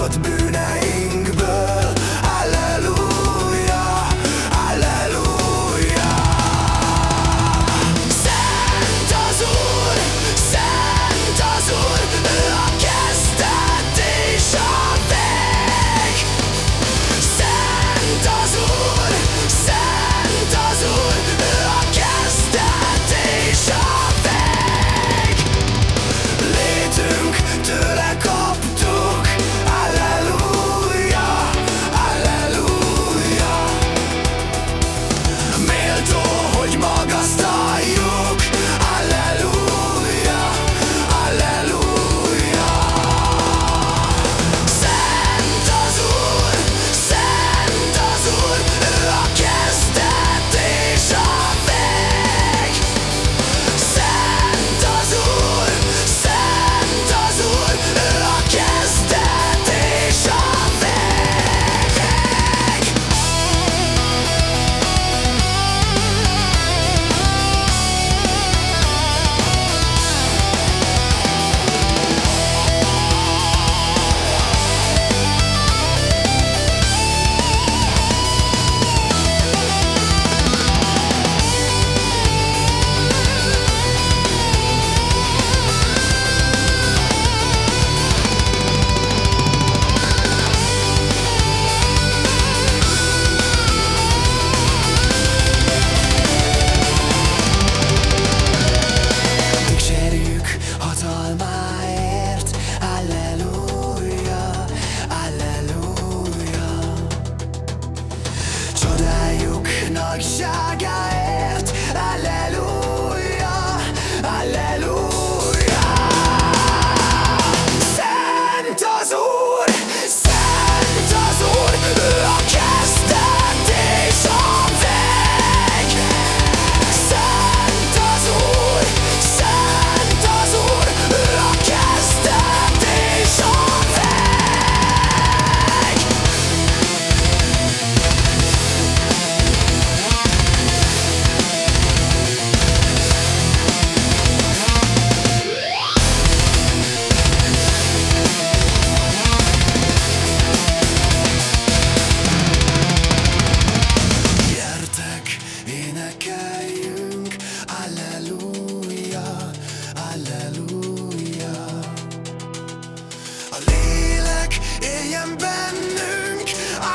тот бюджет azul.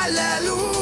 Aleluya.